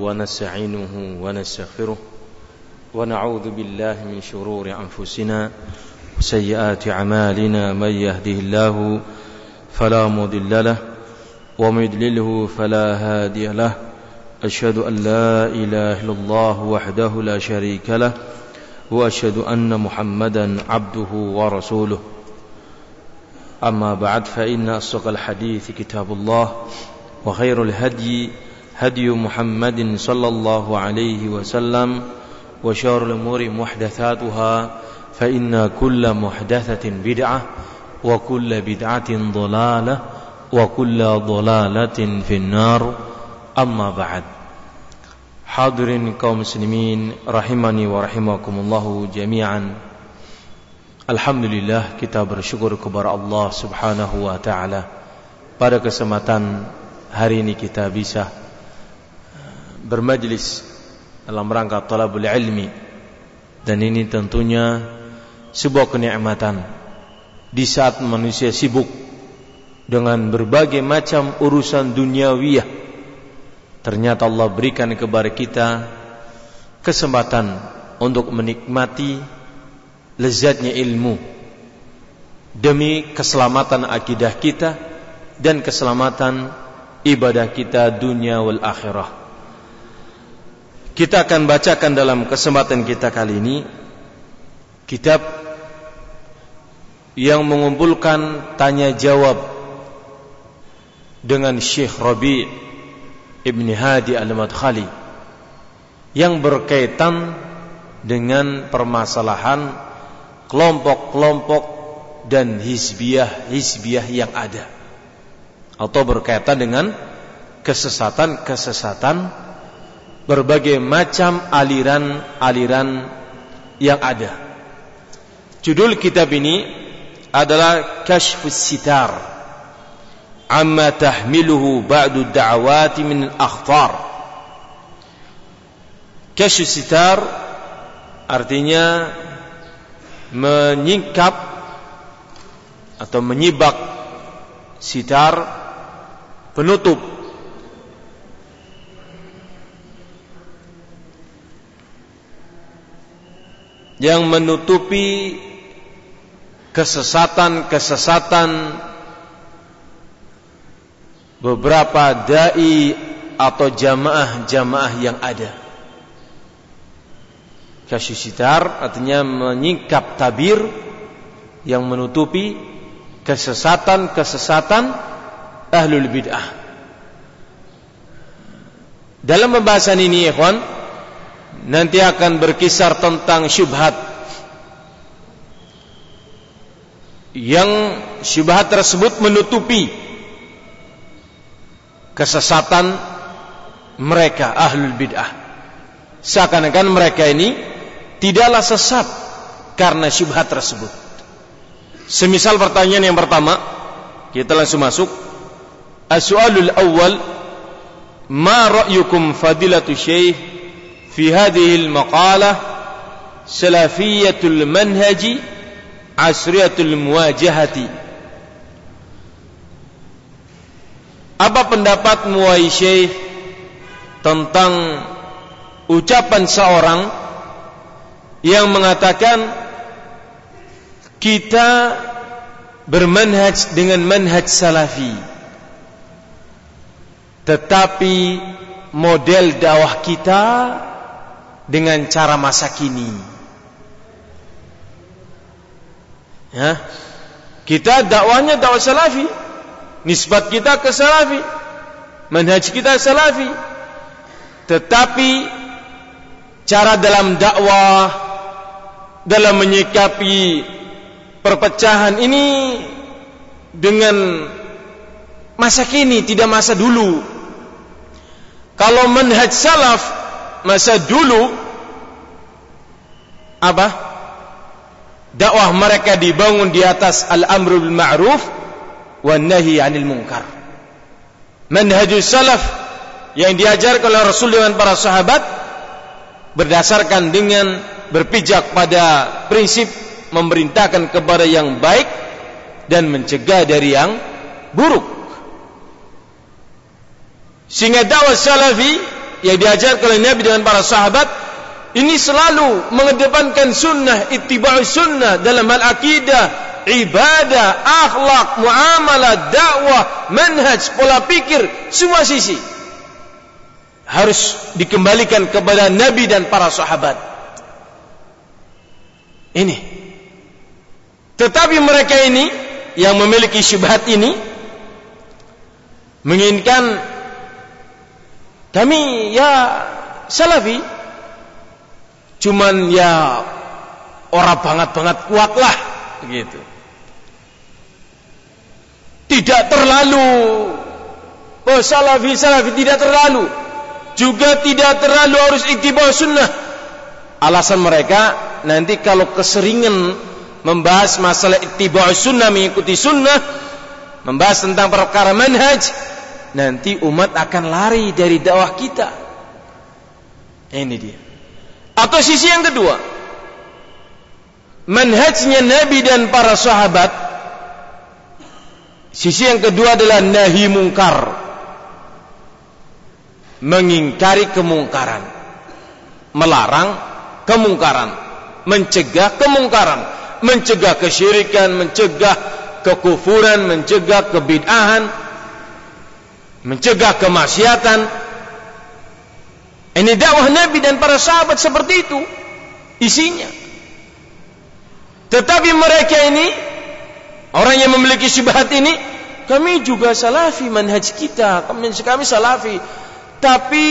ونستعينه ونستغفره ونعوذ بالله من شرور أنفسنا وسيئات أعمالنا من يهده الله فلا مضل له ومن يضلله فلا هادي له أشهد أن لا إله إلا الله وحده لا شريك له وأشهد أن محمدا عبده ورسوله. أما بعد فإن أصدق الحديث كتاب الله وخير الهدي هدي محمد صلى الله عليه وسلم وشر الأمور محدثاتها فإن كل محدثة بدعة وكل بدعة ضلالة وكل ضلالة في النار. أما بعد حاضرين قوم مسلمين رحمني ورحمكم الله جميعا. الحمد لله كتاب الشكر كبر الله سبحانه وتعالى pada kesempatan hari ini kita bisa bermajlis dalam rangka talabul ilmi dan ini tentunya sebuah kenikmatan di saat manusia sibuk dengan berbagai macam urusan duniawiyah ternyata Allah berikan kepada kita kesempatan untuk menikmati lezatnya ilmu demi keselamatan akidah kita dan keselamatan ibadah kita dunia wal akhirah. Kita akan bacakan dalam kesempatan kita kali ini kitab yang mengumpulkan tanya jawab dengan Syekh Rabi' Ibn Hadi Al-Madkhali yang berkaitan dengan permasalahan kelompok-kelompok dan hizbiyah-hizbiyah yang ada atau berkaitan dengan kesesatan-kesesatan berbagai macam aliran-aliran yang ada. Judul kitab ini adalah Kashfus Sitar amma tahmiluhu ba'du da'awati min al-akhtar. Kashfus Sitar artinya menyingkap atau menyibak sitar penutup yang menutupi kesesatan-kesesatan beberapa dai atau jamaah-jamaah yang ada. Kasyusitar artinya menyingkap tabir yang menutupi kesesatan-kesesatan ahlul bid'ah. Dalam pembahasan ini, ikhwan, nanti akan berkisar tentang syubhat. Yang syubhat tersebut menutupi kesesatan mereka ahlul bid'ah. Seakan-akan mereka ini tidaklah sesat karena syubhat tersebut. Semisal pertanyaan yang pertama kita langsung masuk. As-su'alul awal ma ra'yukum fadilatu syaih? في هذه المقالة سلفية المنهج عصرية المواجهة Apa pendapatmu wahai Syekh tentang ucapan seorang yang mengatakan kita bermanhaj dengan manhaj salafi tetapi model dakwah kita dengan cara masa kini. Ya. Kita dakwahnya dakwah salafi. Nisbat kita ke salafi. Manhaj kita salafi. Tetapi cara dalam dakwah dalam menyikapi perpecahan ini dengan masa kini tidak masa dulu kalau manhaj salaf masa dulu apa? Dakwah mereka dibangun di atas al-amru bil ma'ruf wan nahi 'anil munkar. Manhaj salaf yang diajarkan oleh Rasul dengan para sahabat berdasarkan dengan berpijak pada prinsip memerintahkan kepada yang baik dan mencegah dari yang buruk. Sehingga dakwah salafi yang diajarkan oleh Nabi dengan para sahabat ini selalu mengedepankan sunnah ittiba' sunnah dalam hal akidah ibadah akhlak muamalah dakwah manhaj pola pikir semua sisi. Harus dikembalikan kepada Nabi dan para sahabat. Ini. Tetapi mereka ini yang memiliki syubhat ini menginginkan kami ya salafi cuman ya orang banget-banget kuat lah gitu tidak terlalu oh salafi salafi tidak terlalu juga tidak terlalu harus iktibar sunnah alasan mereka nanti kalau keseringan membahas masalah iktibar sunnah mengikuti sunnah membahas tentang perkara manhaj nanti umat akan lari dari dakwah kita. Ini dia. Atau sisi yang kedua, manhajnya Nabi dan para sahabat. Sisi yang kedua adalah nahi mungkar. Mengingkari kemungkaran. Melarang kemungkaran. Mencegah kemungkaran. Mencegah kesyirikan, mencegah kekufuran, mencegah kebid'ahan, mencegah kemaksiatan. Ini dakwah Nabi dan para sahabat seperti itu isinya. Tetapi mereka ini orang yang memiliki syubhat ini kami juga salafi manhaj kita, kami, kami salafi. Tapi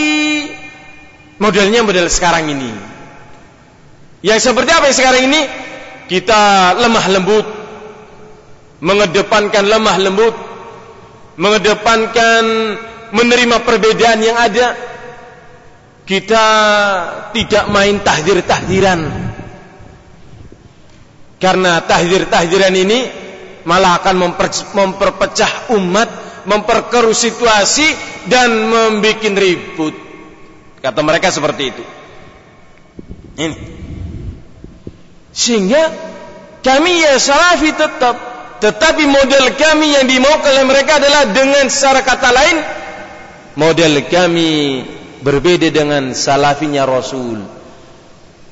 modelnya model sekarang ini. Yang seperti apa yang sekarang ini? Kita lemah lembut mengedepankan lemah lembut mengedepankan menerima perbedaan yang ada kita tidak main tahdir-tahdiran karena tahdir-tahdiran ini malah akan memper, memperpecah umat memperkeruh situasi dan membuat ribut. Kata mereka seperti itu. Ini. Sehingga kami ya salafi tetap. Tetapi model kami yang dimaukan oleh mereka adalah dengan secara kata lain model kami berbeda dengan salafinya Rasul.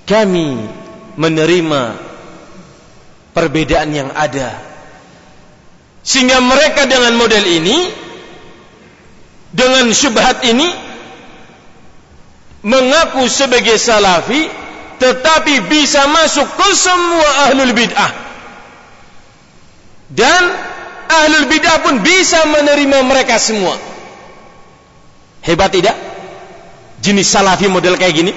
Kami menerima perbedaan yang ada. Sehingga mereka dengan model ini dengan syubhat ini mengaku sebagai salafi tetapi bisa masuk ke semua ahlul bid'ah dan ahlul bidah pun bisa menerima mereka semua hebat tidak jenis salafi model kayak gini.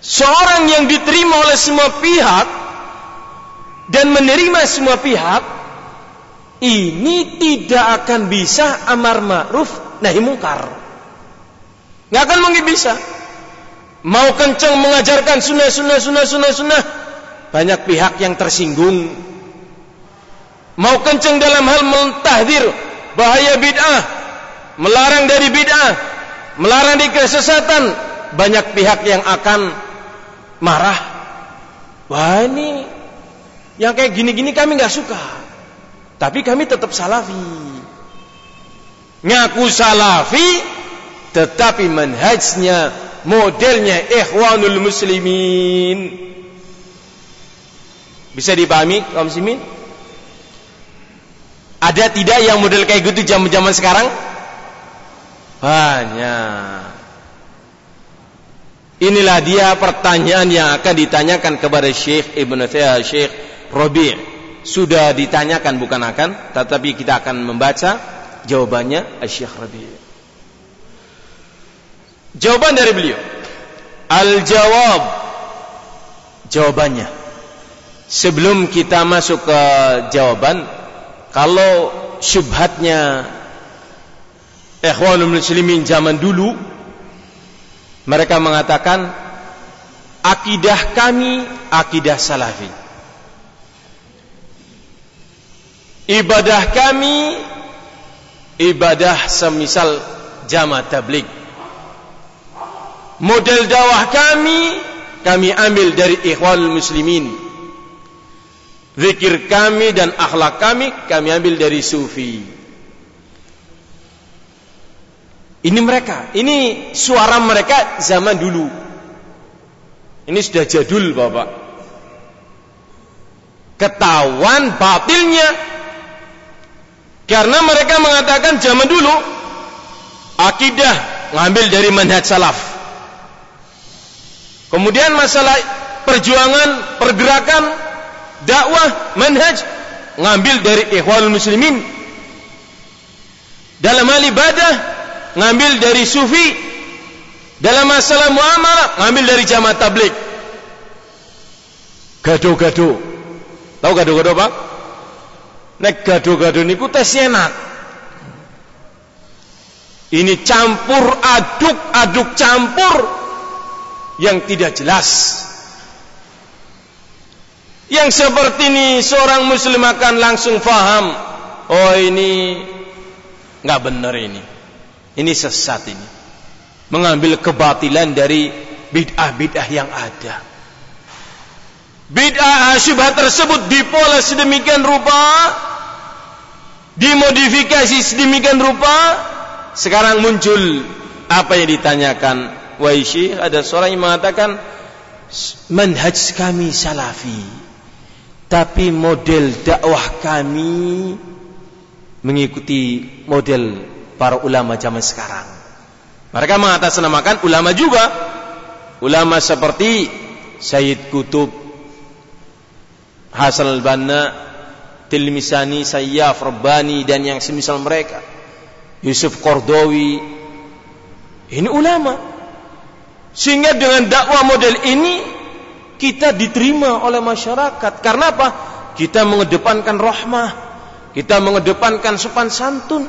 Seorang yang diterima oleh semua pihak dan menerima semua pihak ini tidak akan bisa amar ma'ruf nahi mungkar. Nggak akan mungkin bisa. Mau kencang mengajarkan sunnah sunnah sunnah sunnah sunnah banyak pihak yang tersinggung. Mau kenceng dalam hal mentahdir bahaya bid'ah melarang dari bid'ah melarang dari kesesatan banyak pihak yang akan marah wah ini yang kayak gini-gini kami nggak suka tapi kami tetap salafi ngaku salafi tetapi manhajnya modelnya ikhwanul muslimin bisa dipahami kaum muslimin? Ada tidak yang model kayak gitu zaman-zaman sekarang? Banyak. Inilah dia pertanyaan yang akan ditanyakan kepada Syekh Ibn Taimiyah, Syekh Rabi' sudah ditanyakan bukan akan, tetapi kita akan membaca jawabannya Syekh Rabi'. Jawaban dari beliau. Al-jawab. Jawabannya sebelum kita masuk ke jawaban kalau syubhatnya ikhwanul muslimin zaman dulu mereka mengatakan akidah kami akidah salafi. Ibadah kami ibadah semisal jamaah tablik model dakwah kami kami ambil dari ikhwanul muslimin. Zikir kami dan akhlak kami kami ambil dari sufi. Ini mereka, ini suara mereka zaman dulu. Ini sudah jadul, Bapak. Ketahuan batilnya. Karena mereka mengatakan zaman dulu akidah ngambil dari manhaj salaf. Kemudian masalah perjuangan, pergerakan, dakwah, manhaj ngambil dari ikhwanul muslimin. Dalam hal ibadah ngambil dari sufi dalam masalah muamalah ngambil dari jamaah tablik gado-gado tahu gado-gado pak nek gado-gado niku tes enak. Ini campur aduk aduk campur yang tidak jelas. Yang seperti ini seorang muslim akan langsung faham oh ini nggak benar ini ini sesat ini. Mengambil kebatilan dari bid'ah-bid'ah yang ada. Bid'ah syubhat tersebut dipola sedemikian rupa, dimodifikasi sedemikian rupa, sekarang muncul apa yang ditanyakan Wahai Syekh, ada seorang yang mengatakan manhaj kami salafi tapi model dakwah kami mengikuti model para ulama zaman sekarang. Mereka mengatasnamakan ulama juga. Ulama seperti Sayyid Kutub, Hasan al-Banna, Tilmisani, Sayyaf, Rabbani dan yang semisal mereka. Yusuf Kordowi. Ini ulama. Sehingga dengan dakwah model ini kita diterima oleh masyarakat. Karena apa? Kita mengedepankan rahmah. Kita mengedepankan sopan santun.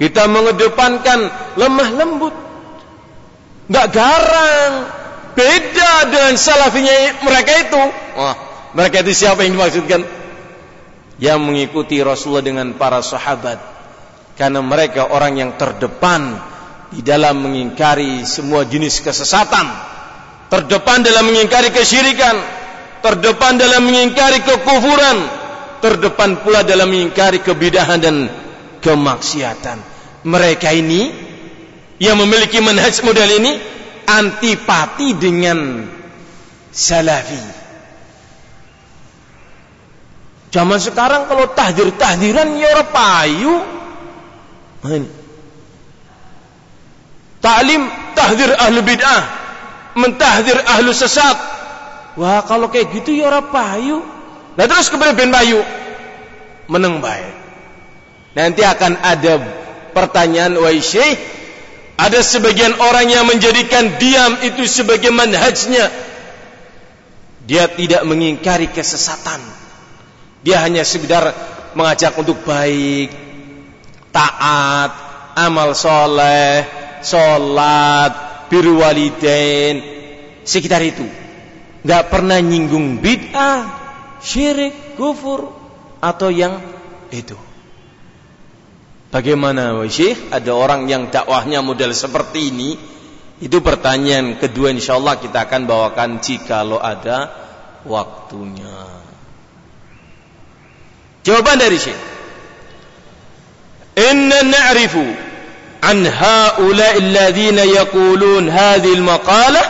Kita mengedepankan lemah lembut. Enggak garang. Beda dengan salafinya mereka itu. Wah, mereka itu siapa yang dimaksudkan? Yang mengikuti Rasulullah dengan para sahabat. Karena mereka orang yang terdepan di dalam mengingkari semua jenis kesesatan. Terdepan dalam mengingkari kesyirikan. Terdepan dalam mengingkari kekufuran. Terdepan pula dalam mengingkari kebidahan dan kemaksiatan. Mereka ini yang memiliki manhaj model ini antipati dengan salafi. Zaman sekarang kalau tahdir-tahdiran ya orang payu. Ta'lim tahdir ahli bid'ah, mentahdir ahli sesat. Wah, kalau kayak gitu ya orang payu. Nah terus kemudian ben payu meneng baik. Nanti akan ada pertanyaan wahai syekh ada sebagian orang yang menjadikan diam itu sebagai manhajnya. Dia tidak mengingkari kesesatan. Dia hanya sekedar mengajak untuk baik taat amal soleh solat biru walidain sekitar itu. Nggak pernah nyinggung bid'ah syirik kufur atau yang itu Bagaimana Syekh? Ada orang yang dakwahnya model seperti ini? Itu pertanyaan kedua insyaallah kita akan bawakan jika lo ada waktunya. Jawaban dari Syekh. Inna na'rifu an ha'ula'i alladhina yaqulun hadhihi al-maqalah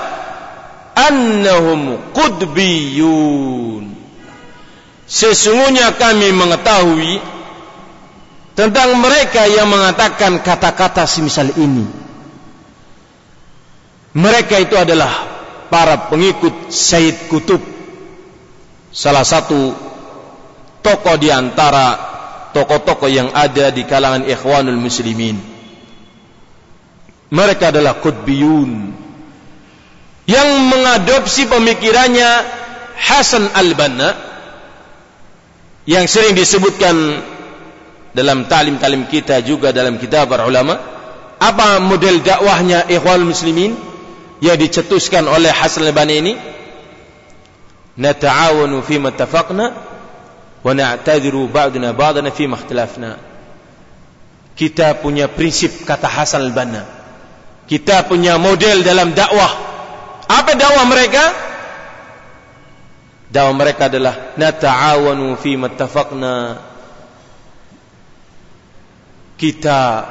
annahum qudbiyun. Sesungguhnya kami mengetahui tentang mereka yang mengatakan kata-kata semisal ini. Mereka itu adalah para pengikut Said Kutub, salah satu tokoh di antara tokoh-tokoh yang ada di kalangan ikhwanul muslimin. Mereka adalah kutbiyun yang mengadopsi pemikirannya Hasan al-Banna yang sering disebutkan dalam talim-talim kita juga dalam kitab para ulama apa model dakwahnya ikhwal muslimin yang dicetuskan oleh Hasan al-Bani ini? Nata'awanu fi mattafaqna wa na'tadiru ba'duna ba'dana fi makhtilafna kita punya prinsip kata Hasan al-Banna kita punya model dalam dakwah. Apa dakwah mereka? Dakwah mereka adalah nata'awanu fi mattafaqna kita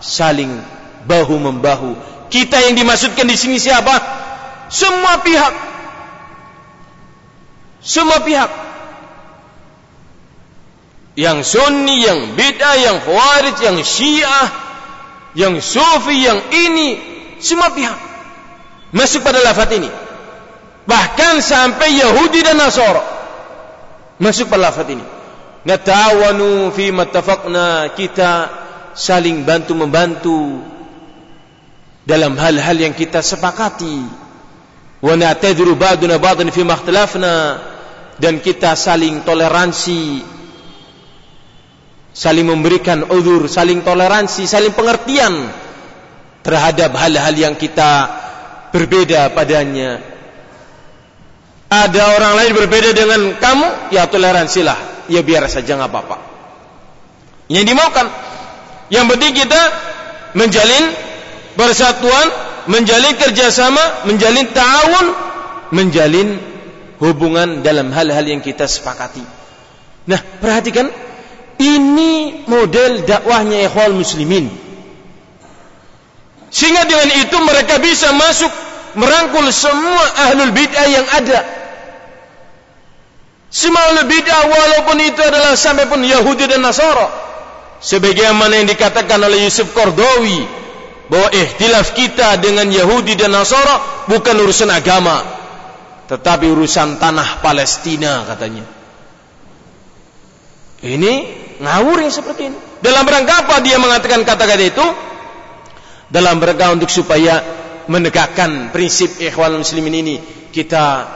saling bahu membahu. Kita yang dimaksudkan di sini siapa? Semua pihak. Semua pihak. Yang sunni, yang bid'ah, yang khawarij, yang syiah, yang sufi, yang ini. Semua pihak. Masuk pada lafaz ini. Bahkan sampai Yahudi dan Nasara. Masuk pada lafaz ini. Natawanu fi mattafaqna kita saling bantu membantu dalam hal-hal yang kita sepakati. Wa na'tadhiru ba'duna ba'dan fi makhtalafna dan kita saling toleransi saling memberikan uzur saling toleransi saling pengertian terhadap hal-hal yang kita berbeda padanya. Ada orang lain berbeda dengan kamu ya toleransilah. Ya biar saja enggak apa-apa. Yang dimaukan yang penting kita menjalin persatuan, menjalin kerjasama, menjalin ta'awun, menjalin hubungan dalam hal-hal yang kita sepakati. Nah, perhatikan ini model dakwahnya ikhwal muslimin. Sehingga dengan itu mereka bisa masuk merangkul semua ahlul bid'ah yang ada. Semua ahlul bid'ah walaupun itu adalah sampai pun Yahudi dan Nasara sebagaimana yang dikatakan oleh Yusuf Kordowi bahwa ihtilaf kita dengan Yahudi dan Nasara bukan urusan agama tetapi urusan tanah Palestina katanya. Ini ngawur yang seperti ini. Dalam rangka apa dia mengatakan kata-kata itu? Dalam rangka untuk supaya menegakkan prinsip ikhwan muslimin ini kita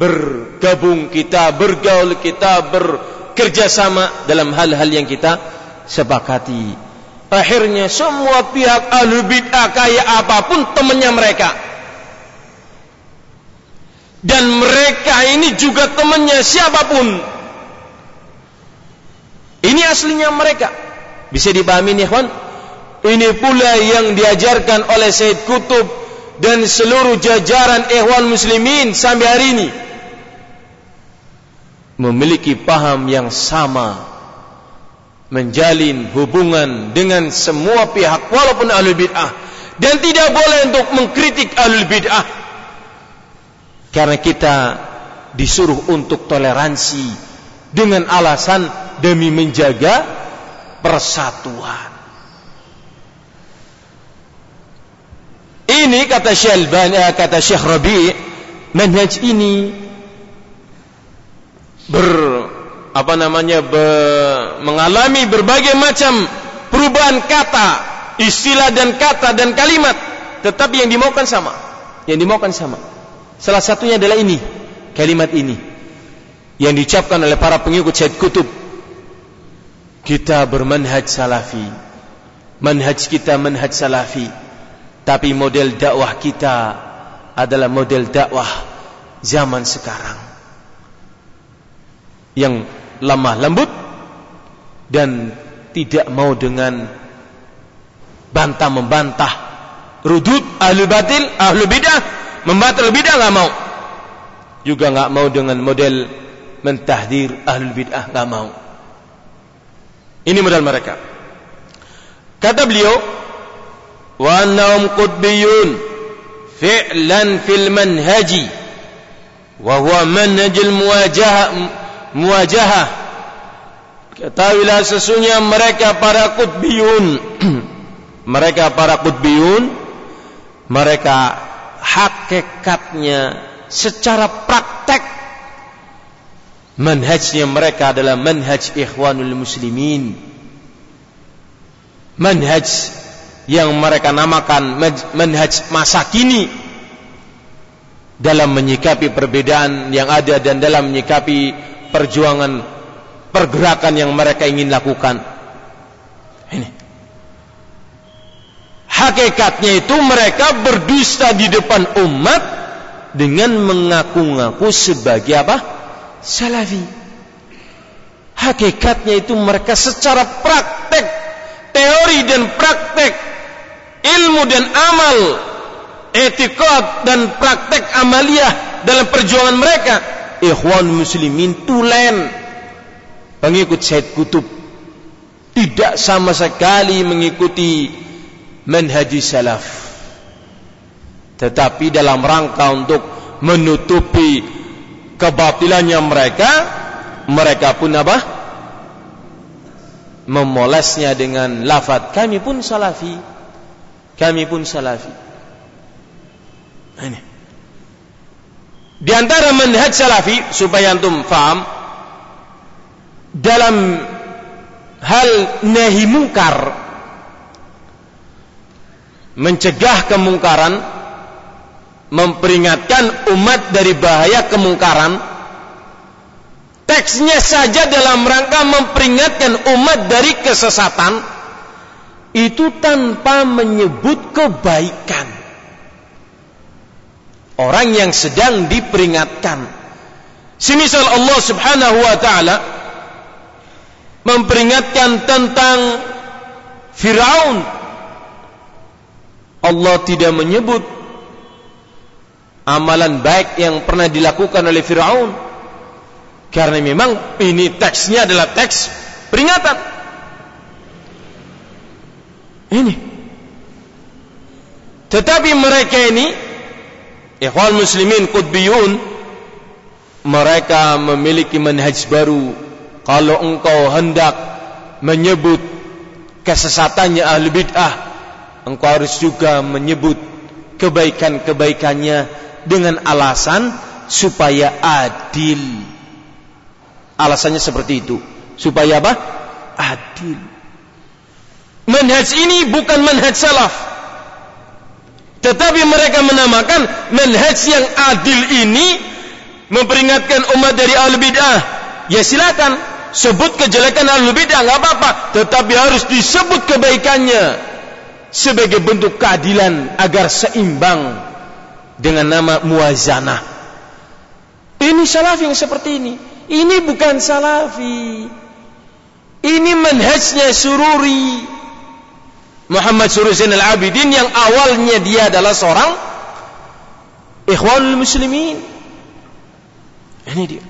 bergabung kita bergaul kita bekerjasama dalam hal-hal yang kita sepakati. Akhirnya semua pihak ahli bid'ah kaya apapun temannya mereka. Dan mereka ini juga temannya siapapun. Ini aslinya mereka. Bisa dipahami nih, kawan? Ini pula yang diajarkan oleh Said Kutub dan seluruh jajaran ikhwan muslimin sampai hari ini. Memiliki paham yang sama menjalin hubungan dengan semua pihak walaupun ahlul bid'ah. Dan tidak boleh untuk mengkritik ahlul bid'ah. Karena kita disuruh untuk toleransi dengan alasan demi menjaga persatuan. Ini kata Syekh Albani kata Syekh Rabi manhaj ini ber apa namanya be, mengalami berbagai macam perubahan kata, istilah dan kata dan kalimat, tetapi yang dimaukan sama. Yang dimaukan sama. Salah satunya adalah ini, kalimat ini yang diucapkan oleh para pengikut Syed Kutub. Kita bermanhaj salafi. Manhaj kita manhaj salafi. Tapi model dakwah kita adalah model dakwah zaman sekarang. Yang lemah lembut dan tidak mau dengan bantah membantah. Rudud ahli batil ahli bidah membantah bidah enggak mau. Juga enggak mau dengan model mentahdir ahli bidah enggak mau. Ini modal mereka. Kata beliau wa annahum qutbiyun fi'lan fil manhaji wa huwa manhajul muwajahah muwajahah. Ketahuilah sesungguhnya mereka para kutbiyun mereka para kutbiyun mereka hakikatnya secara praktek manhajnya mereka adalah manhaj ikhwanul muslimin. Manhaj yang mereka namakan manhaj masa kini dalam menyikapi perbedaan yang ada dan dalam menyikapi perjuangan pergerakan yang mereka ingin lakukan. Ini. Hakikatnya itu mereka berdusta di depan umat dengan mengaku-ngaku sebagai apa? Salafi. Hakikatnya itu mereka secara praktek, teori dan praktek, ilmu dan amal, etikot dan praktek amaliyah dalam perjuangan mereka ikhwan muslimin tulen. Pengikut Said Kutub. Tidak sama sekali mengikuti manhaj salaf. Tetapi dalam rangka untuk menutupi kebatilannya mereka mereka pun apa? Memolesnya dengan lafaz. Kami pun salafi. Kami pun salafi. Ini di antara manhaj salafi supaya antum faham dalam hal nahi mungkar mencegah kemungkaran memperingatkan umat dari bahaya kemungkaran teksnya saja dalam rangka memperingatkan umat dari kesesatan itu tanpa menyebut kebaikan orang yang sedang diperingatkan. Semisal Allah Subhanahu wa taala memperingatkan tentang Firaun. Allah tidak menyebut amalan baik yang pernah dilakukan oleh Firaun. Karena memang ini teksnya adalah teks peringatan. Ini. Tetapi mereka ini Ikhwan muslimin qutbiyun mereka memiliki manhaj baru. Kalau engkau hendak menyebut kesesatannya ahli bid'ah engkau harus juga menyebut kebaikan-kebaikannya dengan alasan supaya adil. Alasannya seperti itu. Supaya apa? adil. Manhaj ini bukan manhaj salaf tetapi mereka menamakan manhaj yang adil ini memperingatkan umat dari ahli bid'ah. Ya silakan sebut kejelekan ahli bid'ah enggak apa-apa, tetapi harus disebut kebaikannya sebagai bentuk keadilan agar seimbang dengan nama muazanah. Ini salafi yang seperti ini. Ini bukan salafi. Ini manhajnya sururi. Muhammad Surusin al-Abidin yang awalnya dia adalah seorang ikhwanul muslimin. Ini dia.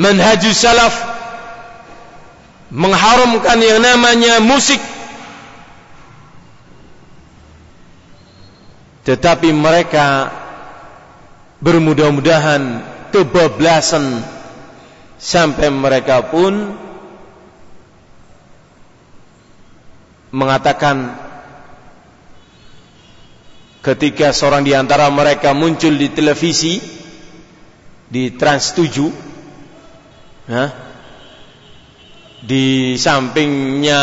Manhajus salaf mengharamkan yang namanya musik tetapi mereka bermudah-mudahan kebablasan sampai mereka pun mengatakan ketika seorang di antara mereka muncul di televisi di Trans 7 ya, di sampingnya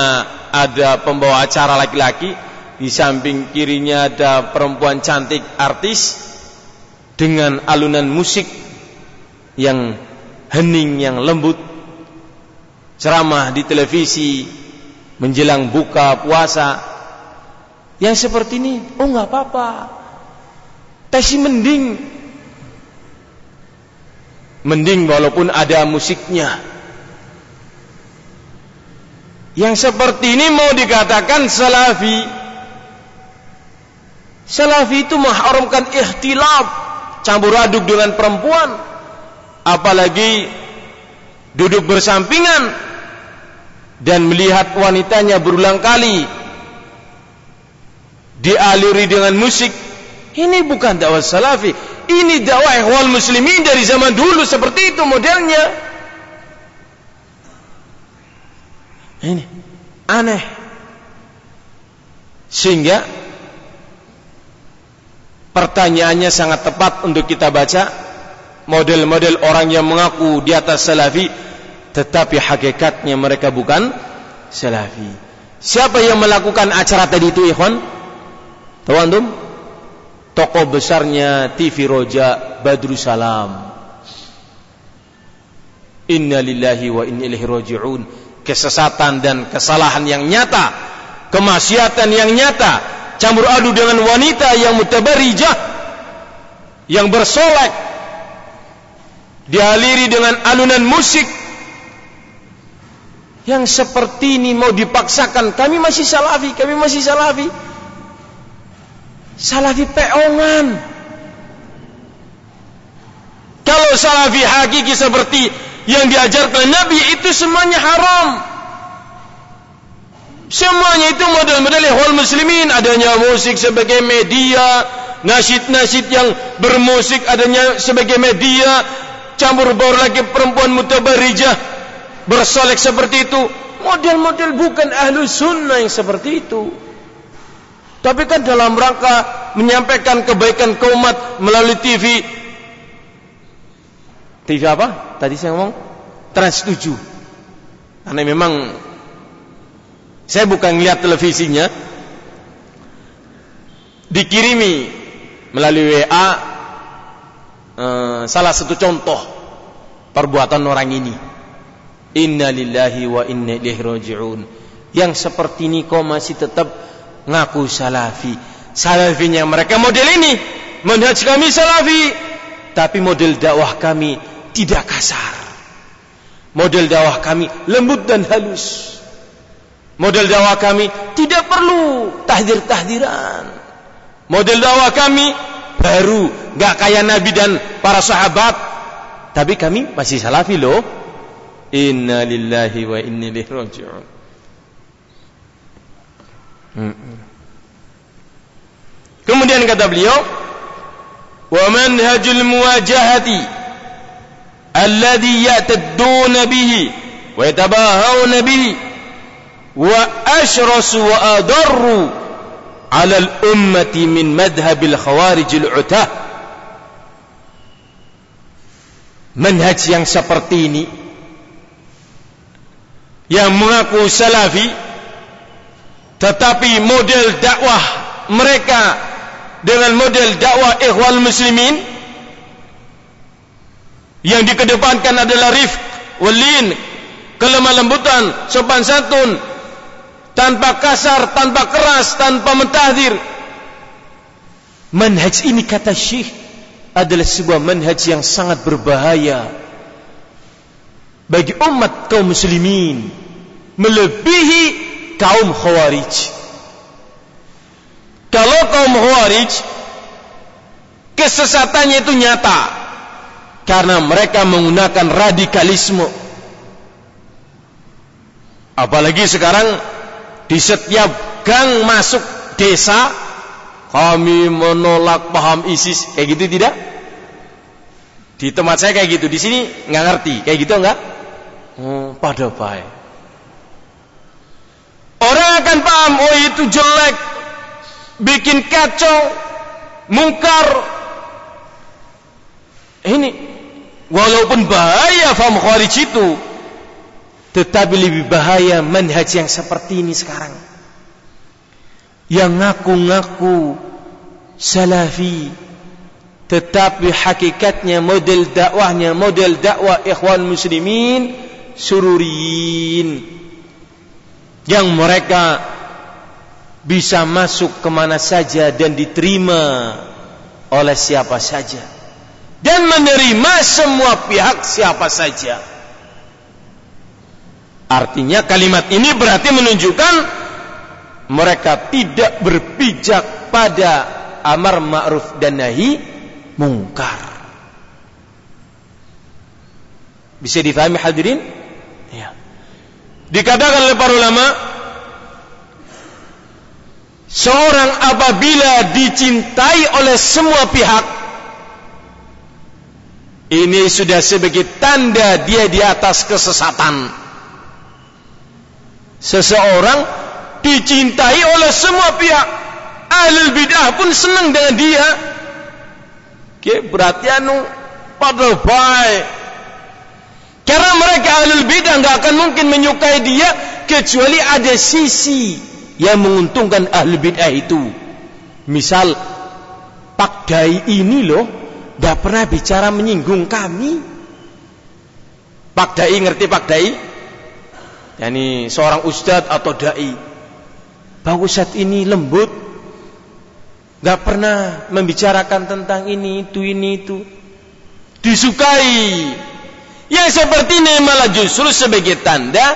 ada pembawa acara laki-laki di samping kirinya ada perempuan cantik artis dengan alunan musik yang hening yang lembut ceramah di televisi menjelang buka puasa. Yang seperti ini oh nggak apa-apa. Tesi mending mending walaupun ada musiknya. Yang seperti ini mau dikatakan salafi. Salafi itu mengharamkan ikhtilaf campur aduk dengan perempuan. Apalagi duduk bersampingan dan melihat wanitanya berulang kali dialiri dengan musik ini bukan dakwah salafi. Ini dakwah ikhwal muslimin dari zaman dulu seperti itu modelnya. Ini aneh. Sehingga pertanyaannya sangat tepat untuk kita baca model-model orang yang mengaku di atas salafi tetapi hakikatnya mereka bukan salafi. Siapa yang melakukan acara tadi itu ikhwan? Tahu antum? Tokoh besarnya TV Roja Badrussalam. Inna lillahi wa inna ilaihi raji'un. Kesesatan dan kesalahan yang nyata, kemaksiatan yang nyata, campur adu dengan wanita yang mutabarrijah, yang bersolek, dialiri dengan alunan musik, yang seperti ini mau dipaksakan kami masih salafi kami masih salafi salafi peongan kalau salafi hakiki seperti yang diajarkan Nabi itu semuanya haram Semuanya itu model-model ihwal muslimin. Adanya musik sebagai media. Nasid-nasid yang bermusik adanya sebagai media. Campur baur lagi perempuan mutabarijah. Bersolek seperti itu. Model-model bukan ahlu sunnah yang seperti itu. Tapi kan dalam rangka menyampaikan kebaikan ke umat melalui TV. TV apa? Tadi saya ngomong Trans 7. Karena memang saya bukan lihat televisinya dikirimi melalui WA eh, salah satu contoh perbuatan orang ini inna lillahi wa inna ilaihi raji'un yang seperti ini kau masih tetap ngaku salafi salafinya mereka model ini manhaj kami salafi tapi model dakwah kami tidak kasar model dakwah kami lembut dan halus Model dakwah kami tidak perlu tahdir-tahdiran. Model dakwah kami baru, enggak kayak Nabi dan para sahabat. Tapi kami masih salafi loh. Inna lillahi wa inni lihraji'un Kemudian kata beliau Wa manhajul muwajahati Alladhi ya'tadduna bihi Wa yatabahawna bihi Wa ashrasu wa adarru Ala al-ummati min madhabil khawarijil utah Manhaj yang seperti ini yang mengaku salafi tetapi model dakwah mereka dengan model dakwah ikhwal muslimin yang dikedepankan adalah rifq walin kelemah lembutan sopan santun tanpa kasar, tanpa keras, tanpa mentahdir. Manhaj ini kata Syekh adalah sebuah manhaj yang sangat berbahaya bagi umat kaum muslimin melebihi kaum khawarij. Kalau kaum khawarij kesesatannya itu nyata karena mereka menggunakan radikalisme. Apalagi sekarang di setiap gang masuk desa kami menolak paham ISIS. Kayak gitu tidak? Di tempat saya kayak gitu. Di sini nggak ngerti. Kayak gitu enggak oh, pada baik orang akan paham oh itu jelek bikin kacau mungkar ini walaupun bahaya faham kharij itu tetapi lebih bahaya manhaj yang seperti ini sekarang. Yang ngaku-ngaku salafi. Tetapi hakikatnya model dakwahnya model dakwah ikhwan muslimin sururiin. Yang mereka bisa masuk kemana saja dan diterima oleh siapa saja. Dan menerima semua pihak siapa saja. Artinya kalimat ini berarti menunjukkan mereka tidak berpijak pada amar ma'ruf dan nahi mungkar. Bisa difahami hadirin? Dikatakan oleh para ulama seorang apabila dicintai oleh semua pihak ini sudah sebagai tanda dia di atas kesesatan. Seseorang dicintai oleh semua pihak ahli bidah pun senang dengan dia. Okay, berarti anu pada baik karena mereka ahli bidah nggak akan mungkin menyukai dia kecuali ada sisi yang menguntungkan ahli bidah itu. Misal Pak Dai ini loh tidak pernah bicara menyinggung kami. Pak Dai ngerti Pak Dai? Yakni seorang ustadz atau dai. Pak Ustadz ini lembut. Gak pernah membicarakan tentang ini itu ini itu. Disukai yang seperti ini malah justru sebagai tanda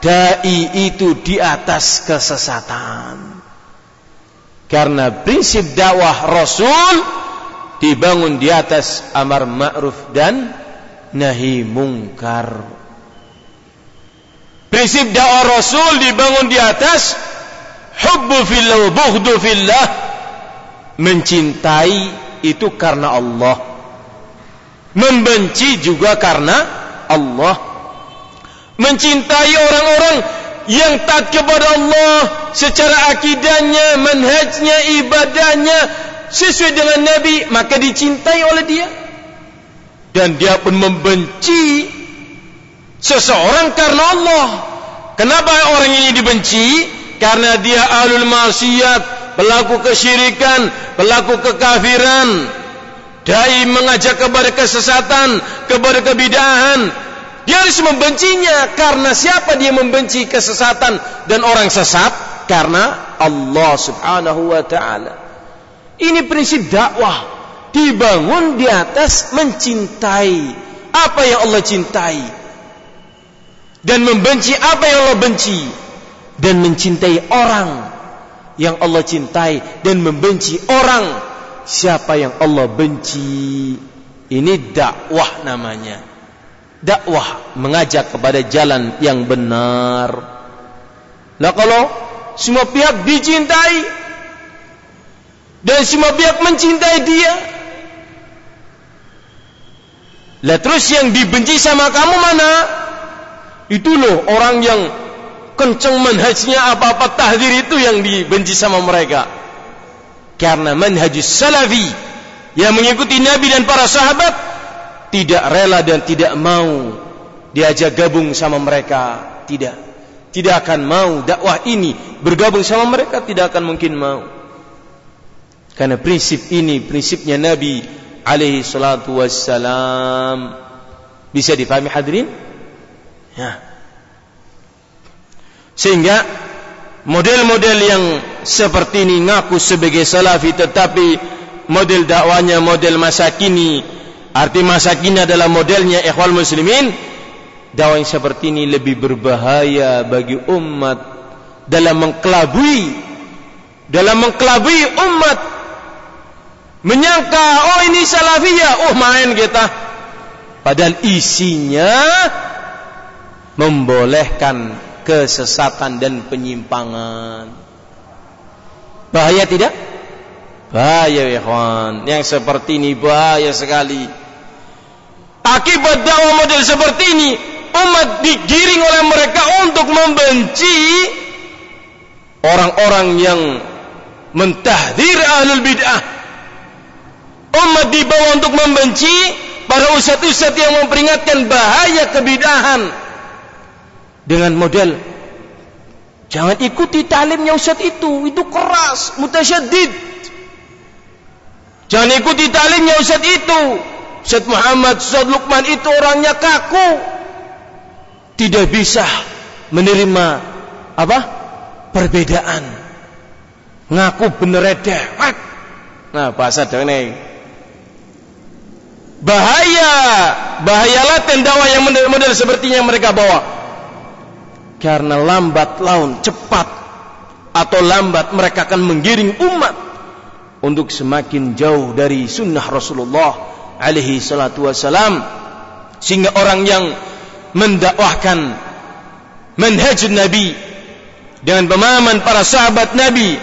dai itu di atas kesesatan. Karena prinsip dakwah Rasul dibangun di atas amar ma'ruf dan nahi mungkar. Prinsip dakwah Rasul dibangun di atas hubbu fillah wa bughdu fillah mencintai itu karena Allah membenci juga karena Allah. Mencintai orang-orang yang taat kepada Allah secara akidahnya, manhajnya, ibadahnya sesuai dengan Nabi maka dicintai oleh dia. Dan dia pun membenci seseorang karena Allah. Kenapa orang ini dibenci? Karena dia ahlul maksiat pelaku kesyirikan pelaku kekafiran dai mengajak kepada kesesatan kepada kebidahan. Dia harus membencinya karena siapa dia membenci kesesatan. Dan orang sesat karena Allah Subhanahu wa taala. Ini prinsip dakwah. Dibangun di atas mencintai apa yang Allah cintai. Dan membenci apa yang Allah benci. Dan mencintai orang yang Allah cintai. Dan membenci orang siapa yang Allah benci ini dakwah namanya dakwah mengajak kepada jalan yang benar nah kalau semua pihak dicintai dan semua pihak mencintai dia lah terus yang dibenci sama kamu mana? Itu loh orang yang kenceng manhajnya apa-apa tahdir itu yang dibenci sama mereka. Karena manhaj salafi yang mengikuti Nabi dan para sahabat tidak rela dan tidak mau diajak gabung sama mereka. Tidak. Tidak akan mau dakwah ini bergabung sama mereka tidak akan mungkin mau. Karena prinsip ini prinsipnya Nabi alaihi salatu wassalam bisa dipahami hadirin ya sehingga model-model yang seperti ini ngaku sebagai salafi tetapi model dakwanya model masa kini arti masa kini adalah modelnya ikhwal muslimin dakwah yang seperti ini lebih berbahaya bagi umat dalam mengkelabui dalam mengkelabui umat. Menyangka oh ini salafiyah oh main kita. Padahal isinya membolehkan kesesatan dan penyimpangan. Bahaya tidak? Bahaya ya kawan yang seperti ini bahaya sekali. Akibat dakwah model seperti ini umat digiring oleh mereka untuk membenci orang-orang yang mentahdir ahlul bid'ah. Umat dibawa untuk membenci para ustaz-ustaz yang memperingatkan bahaya kebidahan dengan model jangan ikuti talimnya ustaz itu itu keras mutasyadid. Jangan ikuti talimnya ustaz itu. Ustaz Muhammad Ustaz Luqman itu orangnya kaku. Tidak bisa menerima apa perbedaan. Ngaku bener dewek nah bahasa dewek bahaya bahaya laten dakwah yang model-model seperti yang mereka bawa karena lambat laun cepat atau lambat mereka akan menggiring umat untuk semakin jauh dari sunnah Rasulullah alaihi salatu wasalam sehingga orang yang mendakwahkan manhaj Nabi dengan pemahaman para sahabat Nabi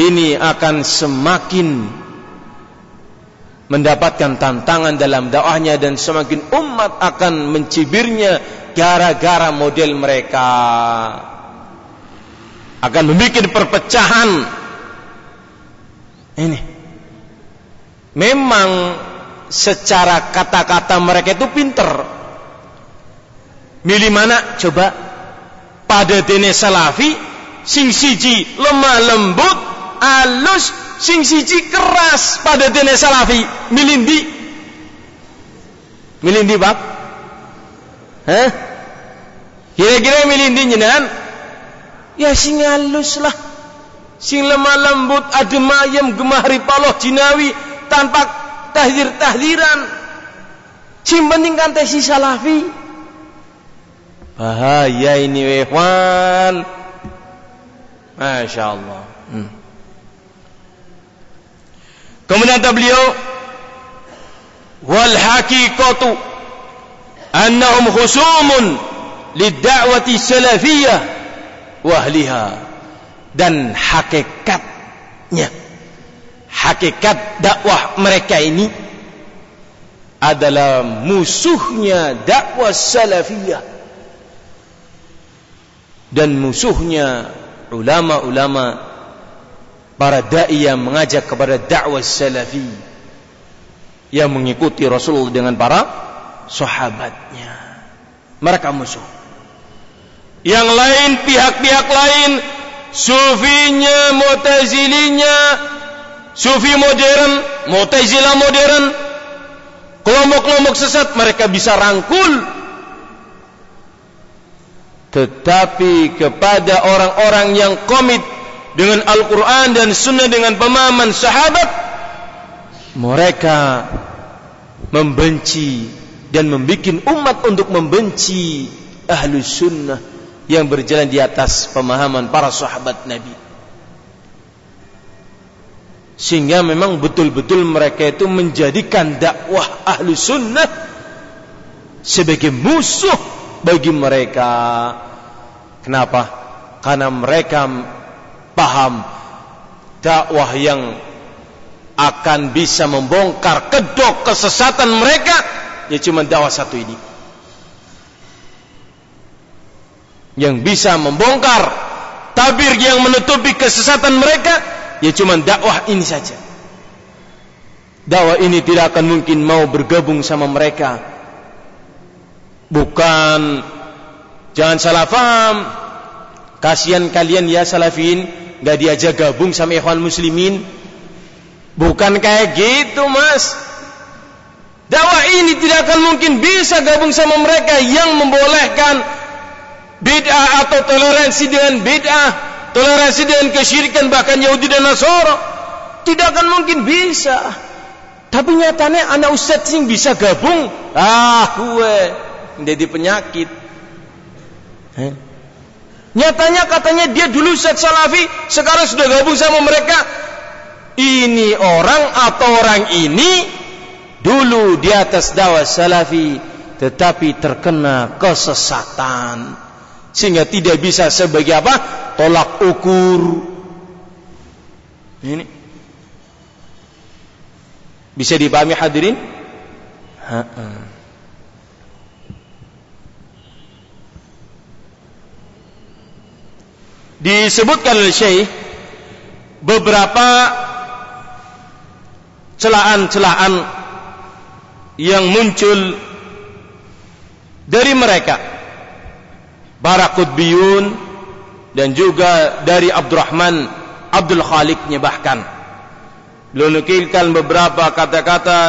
ini akan semakin mendapatkan tantangan dalam dakwahnya dan semakin umat akan mencibirnya gara-gara model mereka. Akan membuat perpecahan. Ini. Memang secara kata-kata mereka itu pinter. Milih mana? Coba. Pada dene salafi sing siji lemah lembut alus sing siji keras pada dene salafi. Milindi. Milindi bab? Hah? kira-kira milindi jenengan ya sing halus lah. Sing lemah lembut adem ayam gemahri paloh jinawi tanpa tahdir-tahdiran sing penting kan tesi salafi. Bahaya ini wehwan Masya Allah. Hmm. Kemudian kata beliau wal haqiqatu annahum khusumun lidda'wati salafiyah wahliha dan hakikatnya hakikat dakwah mereka ini adalah musuhnya dakwah salafiyah dan musuhnya ulama-ulama para dai yang mengajak kepada dakwah salafi. Yang mengikuti Rasul dengan para sahabatnya. Mereka musuh. Yang lain pihak-pihak lain. Sufinya mu'tazilinya. Sufi modern mu'tazilah modern. Kelompok-kelompok sesat mereka bisa rangkul. Tetapi kepada orang-orang yang komit dengan Al-Quran dan Sunnah dengan pemahaman sahabat mereka membenci dan membuat umat untuk membenci ahlu sunnah yang berjalan di atas pemahaman para sahabat Nabi sehingga memang betul-betul mereka itu menjadikan dakwah ahlu sunnah sebagai musuh bagi mereka kenapa? karena mereka paham dakwah yang akan bisa membongkar kedok kesesatan mereka ya cuma dakwah satu ini. Yang bisa membongkar tabir yang menutupi kesesatan mereka ya cuma dakwah ini saja. Dakwah ini tidak akan mungkin mau bergabung sama mereka. Bukan jangan salah faham. Kasihan kalian ya salafin gak diajak gabung sama ikhwan muslimin? Bukan kayak gitu mas? Dakwah ini tidak akan mungkin bisa gabung sama mereka yang membolehkan bid'ah atau toleransi dengan bid'ah toleransi dengan kesyirikan bahkan Yahudi dan Nasara. Tidak akan mungkin bisa. Tapi nyatanya anak ustaz sing bisa gabung. Ah gue jadi penyakit. Eh? Nyatanya katanya dia dulu ustaz salafi sekarang sudah gabung sama mereka. Ini orang atau orang ini dulu di atas dakwah salafi tetapi terkena kesesatan. Sehingga tidak bisa sebagai apa? Tolak ukur. Ini. Bisa dipahami hadirin? Ha -ha. Disebutkan oleh Syekh beberapa celaan-celaan yang muncul dari mereka. Para kutbiyun dan juga dari Abdurrahman Abdul Khaliqnya bahkan. Beliau nukilkan beberapa kata-kata.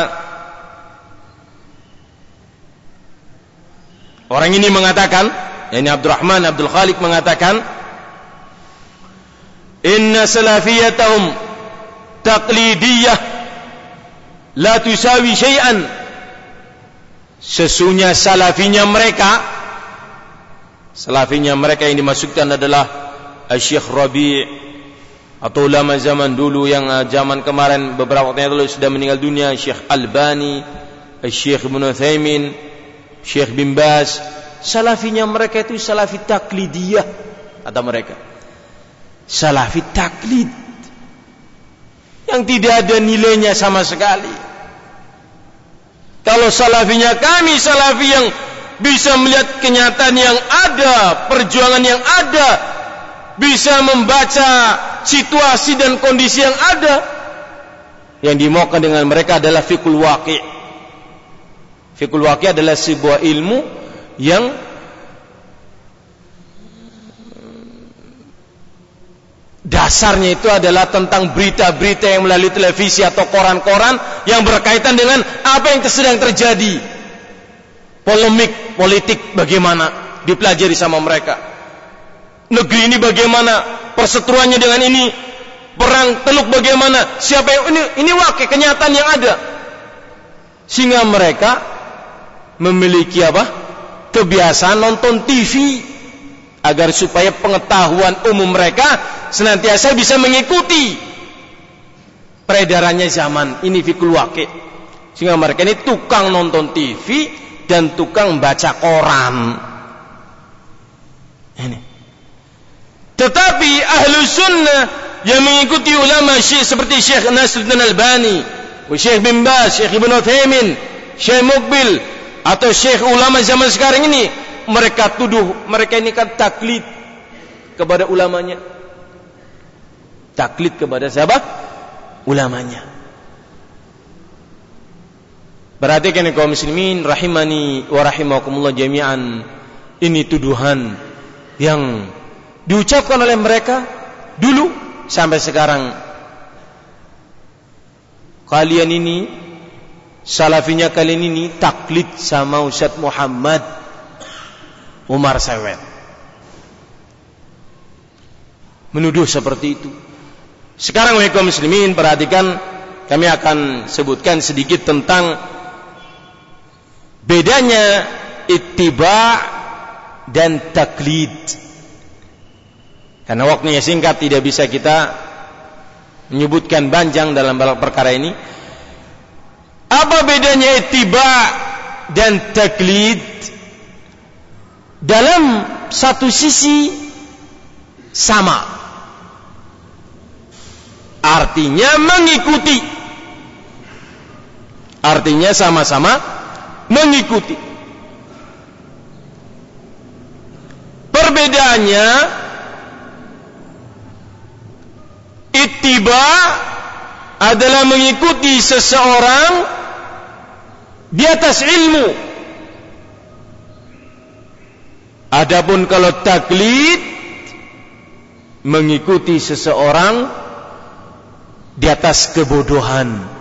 Orang ini mengatakan ini Abdurrahman Abdul Khaliq mengatakan inna salafiyatahum taqlidiyah la tusawi syai'an sesungguhnya salafinya mereka Salafinya mereka yang dimasukkan adalah Syekh Rabi' atau ulama zaman dulu yang uh, zaman kemarin beberapa waktu yang lalu sudah meninggal dunia Syekh Albani, Syekh Ibn Uthaymin, Syekh bin Baz. Salafinya mereka itu salafi taklidiyah kata mereka. Salafi taklid yang tidak ada nilainya sama sekali. Kalau salafinya kami salafi yang bisa melihat kenyataan yang ada, perjuangan yang ada, bisa membaca situasi dan kondisi yang ada. Yang dimaukan dengan mereka adalah fikul waqi. Fikul waqi adalah sebuah ilmu yang dasarnya itu adalah tentang berita-berita yang melalui televisi atau koran-koran yang berkaitan dengan apa yang sedang terjadi. Polemik politik bagaimana dipelajari sama mereka. Negeri ini bagaimana? Perseteruannya dengan ini? Perang teluk bagaimana? Siapa yang ini ini wakil kenyataan yang ada. Sehingga mereka memiliki apa? Kebiasaan nonton TV agar supaya pengetahuan umum mereka senantiasa bisa mengikuti peredarannya zaman ini fikul wakil sehingga mereka ini tukang nonton TV dan tukang baca koran. Ini. Tetapi ahlu sunnah yang mengikuti ulama syekh seperti Syekh Nasruddin Albani, Syekh bin Baz, Syekh Ibn Uthaymin, Syekh Mukbil atau Syekh ulama zaman sekarang ini mereka tuduh mereka ini kan taklid kepada ulamanya. Taklid kepada siapa? Ulamanya. Perhatikan kaum muslimin rahimani wa rahimakumullah jami'an. Ini tuduhan yang diucapkan oleh mereka dulu sampai sekarang. Kalian ini salafinya kalian ini taklid sama Ustaz Muhammad Umar Sawet. Menuduh seperti itu. Sekarang wahai muslimin perhatikan kami akan sebutkan sedikit tentang bedanya ittiba dan taklid. Karena waktunya singkat tidak bisa kita menyebutkan panjang dalam perkara ini. Apa bedanya ittiba dan taklid? Dalam satu sisi sama Artinya mengikuti. Artinya sama-sama mengikuti. Perbedaannya ittiba adalah mengikuti seseorang di atas ilmu. Adapun kalau taklid mengikuti seseorang di atas kebodohan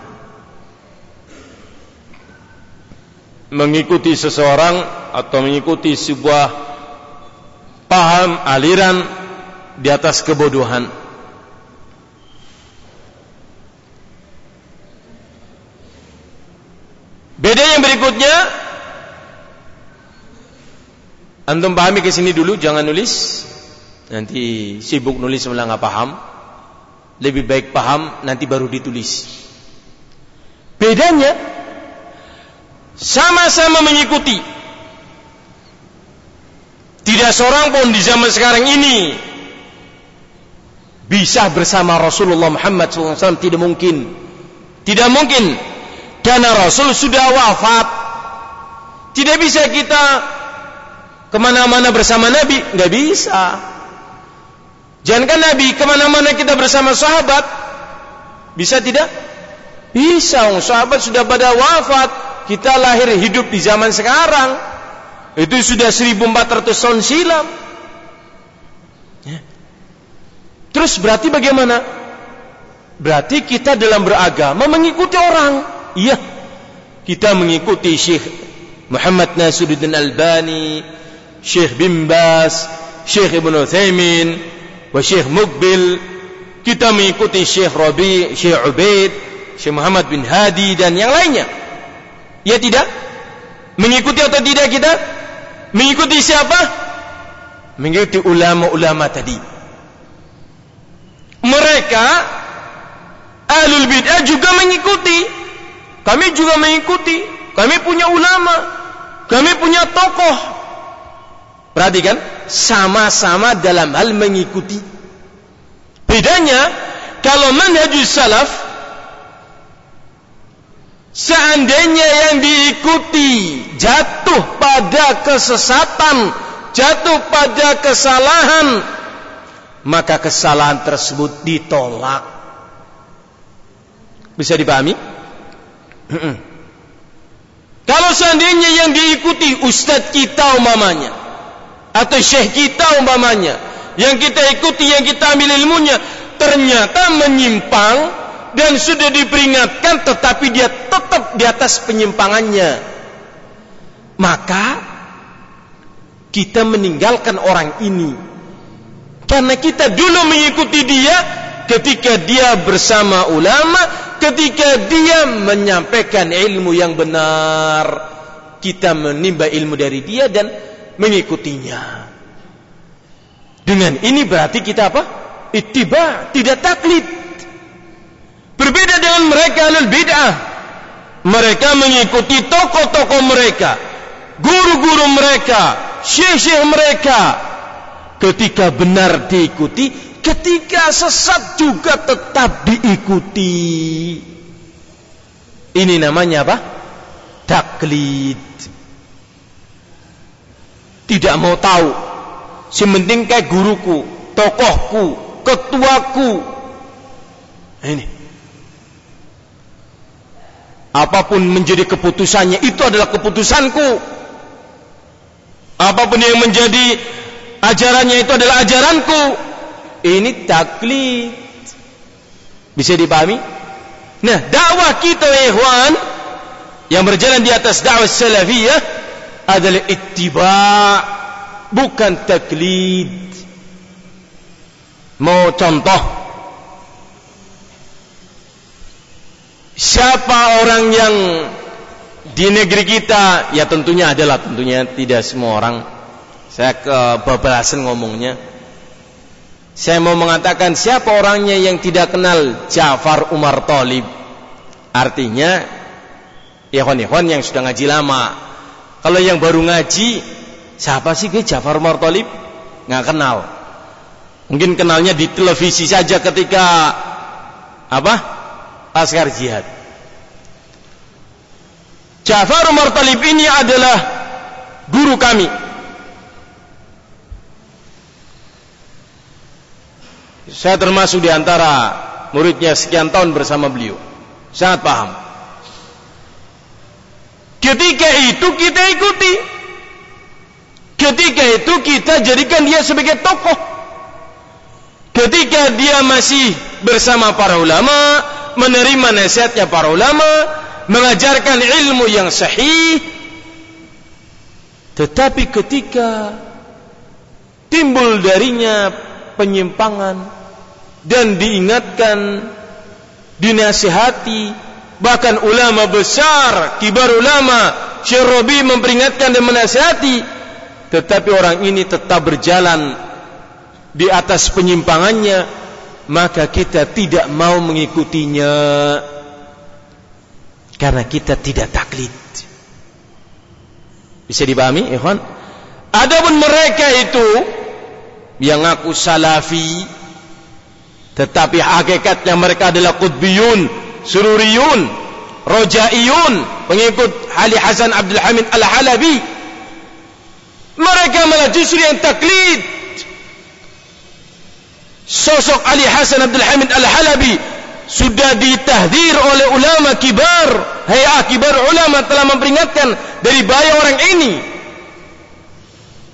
mengikuti seseorang atau mengikuti sebuah paham aliran di atas kebodohan beda yang berikutnya antum pahami ke sini dulu jangan nulis. Nanti sibuk nulis malah nggak paham. Lebih baik paham nanti baru ditulis. Bedanya sama-sama mengikuti. Tidak seorang pun di zaman sekarang ini bisa bersama Rasulullah Muhammad SAW tidak mungkin. Tidak mungkin. Karena Rasul sudah wafat. Tidak bisa kita kemana-mana bersama Nabi nggak bisa Jangankan Nabi kemana-mana kita bersama sahabat bisa tidak? Bisa, sahabat sudah pada wafat. Kita lahir hidup di zaman sekarang. Itu sudah 1400 tahun silam. Ya. Terus berarti bagaimana? Berarti kita dalam beragama mengikuti orang. Iya. Kita mengikuti Syekh Muhammad Nasiruddin Albani, Syekh bin Bas, Syekh Ibn Uthaymin, Syekh Mukbil kita mengikuti Syekh Rabi, Syekh Ubaid, Syekh Muhammad bin Hadi dan yang lainnya. Ya tidak? Mengikuti atau tidak kita? Mengikuti siapa? Mengikuti ulama-ulama tadi. Mereka Ahlul bid'ah juga mengikuti. Kami juga mengikuti. Kami punya ulama. Kami punya tokoh Perhatikan, sama-sama dalam hal mengikuti. Bedanya, kalau manhajus salaf, seandainya yang diikuti jatuh pada kesesatan, jatuh pada kesalahan, maka kesalahan tersebut ditolak. Bisa dipahami? Kalau seandainya yang diikuti ustadz kita umpamanya, atau syekh kita umpamanya. Yang kita ikuti yang kita ambil ilmunya ternyata menyimpang dan sudah diperingatkan tetapi dia tetap di atas penyimpangannya. Maka kita meninggalkan orang ini. Karena kita dulu mengikuti dia ketika dia bersama ulama ketika dia menyampaikan ilmu yang benar kita menimba ilmu dari dia dan mengikutinya. Dengan ini berarti kita apa? Ittiba, tidak taklid. Berbeda dengan mereka alul bid'ah. Mereka mengikuti tokoh-tokoh mereka, guru-guru mereka, syekh-syekh mereka. ketika benar diikuti ketika sesat juga tetap diikuti ini namanya apa taklid tidak mau tahu. Sementing kayak guruku tokohku ketuaku. Ini. Apapun menjadi keputusannya itu adalah keputusanku. Apapun yang menjadi ajarannya itu adalah ajaranku. Ini taklid. Bisa dipahami? Nah dakwah kita ikhwan yang berjalan di atas dakwah salafiyah adalah ittiba' bukan taklid mau contoh siapa orang yang di negeri kita ya tentunya adalah tentunya tidak semua orang saya kebablasan ngomongnya. Saya mau mengatakan siapa orangnya yang tidak kenal Ja'far Umar Talib. Artinya ikhwan-ikhwan yang sudah ngaji lama. Kalau yang baru ngaji, siapa sih ke Ja'far Umar Talib? Nggak kenal. Mungkin kenalnya di televisi saja ketika apa? Askar jihad. Ja'far Umar Talib ini adalah guru kami Saya termasuk di antara muridnya sekian tahun bersama beliau. Sangat paham. Ketika itu kita ikuti. Ketika itu kita jadikan dia sebagai tokoh. Ketika dia masih bersama para ulama, menerima nasihatnya para ulama, mengajarkan ilmu yang sahih. Tetapi ketika timbul darinya penyimpangan, dan diingatkan dinasihati bahkan ulama besar kibar ulama Syekh Rabi memperingatkan dan menasihati tetapi orang ini tetap berjalan di atas penyimpangannya maka kita tidak mau mengikutinya. Karena kita tidak taklid. Bisa dipahami ikhwan? Adapun mereka itu yang aku salafi tetapi hakikatnya mereka adalah qutbiyun sururiyun rojaiyun pengikut Ali Hasan Abdul Hamid Al-Halabi. Mereka malah justru yang taklid. Sosok Ali Hasan Abdul Hamid Al-Halabi sudah ditahdir oleh ulama kibar. Hayah kibar ulama telah memperingatkan dari bahaya orang ini.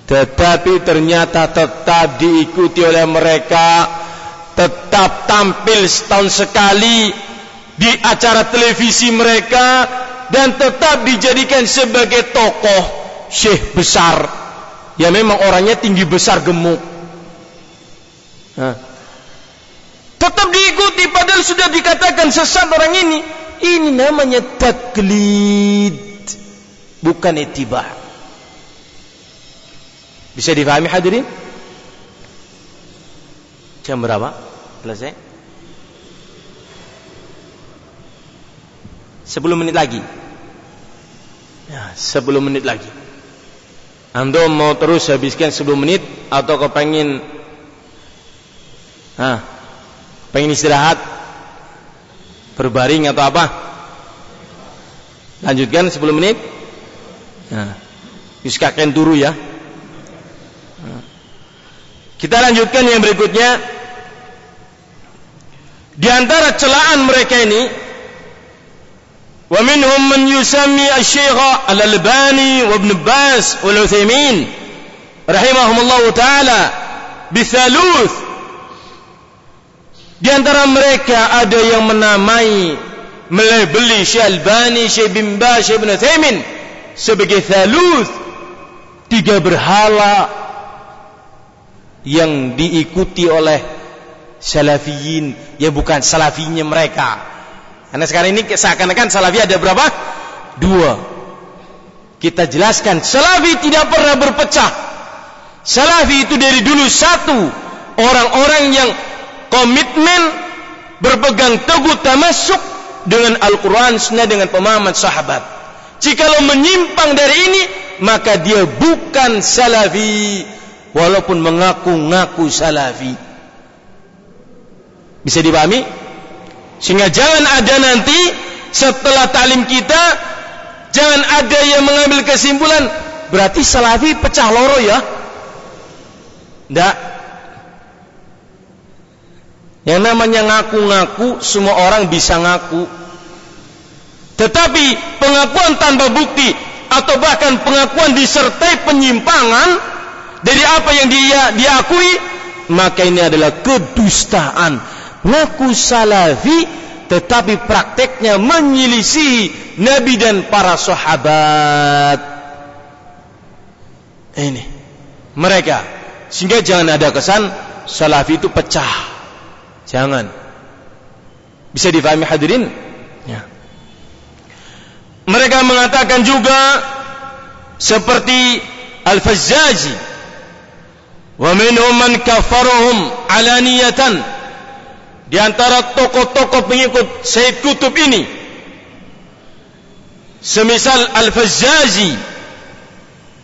Tetapi ternyata tetap diikuti oleh mereka tetap tampil setahun sekali di acara televisi mereka dan tetap dijadikan sebagai tokoh syekh besar. Ya memang orangnya tinggi besar gemuk. Nah. tetap diikuti padahal sudah dikatakan sesat orang ini. Ini namanya taklid bukan itibah bisa difahami hadirin? Jam berapa? Selesai? Sepuluh menit lagi. Ya, sepuluh menit lagi. Anda mau terus habiskan sepuluh menit atau kau pengen, ah, pengen istirahat, berbaring atau apa? Lanjutkan sepuluh menit. Nah, Yuskakan turu ya. Nah. Kita lanjutkan yang berikutnya. Di antara celaan mereka ini man yusammi asy-syaikh Al-Albani wa Ibn Bas wa Al-Utsaimin rahimahumullah taala bithaluth. Di antara mereka ada yang menamai melebeli Syekh Albani, Syekh bin Bas, Syekh Ibn Utsaimin sebagai thaluth. Tiga berhala yang diikuti oleh salafiyin yang bukan salafinya mereka karena sekarang ini seakan-akan salafi ada berapa? dua kita jelaskan salafi tidak pernah berpecah salafi itu dari dulu satu orang-orang yang komitmen berpegang teguh tamasuk dengan Al-Quran sunnah dengan pemahaman sahabat jikalau menyimpang dari ini maka dia bukan salafi walaupun mengaku-ngaku salafi. Bisa dipahami? Sehingga jangan ada nanti setelah talim kita jangan ada yang mengambil kesimpulan berarti salafi pecah loro ya. Tidak. Yang namanya ngaku-ngaku semua orang bisa ngaku. Tetapi pengakuan tanpa bukti atau bahkan pengakuan disertai penyimpangan dari apa yang dia diakui maka ini adalah kedustaan ngaku salafi tetapi prakteknya menyelisihi Nabi dan para sahabat. Ini mereka. Sehingga jangan ada kesan salafi itu pecah. Jangan. Bisa difahami hadirin? Ya. Mereka mengatakan juga seperti Al-Fazzaji wa minhum man kafarahum alaniyatan di antara tokoh-tokoh pengikut Sayyid Kutub ini semisal Al-Fazzaji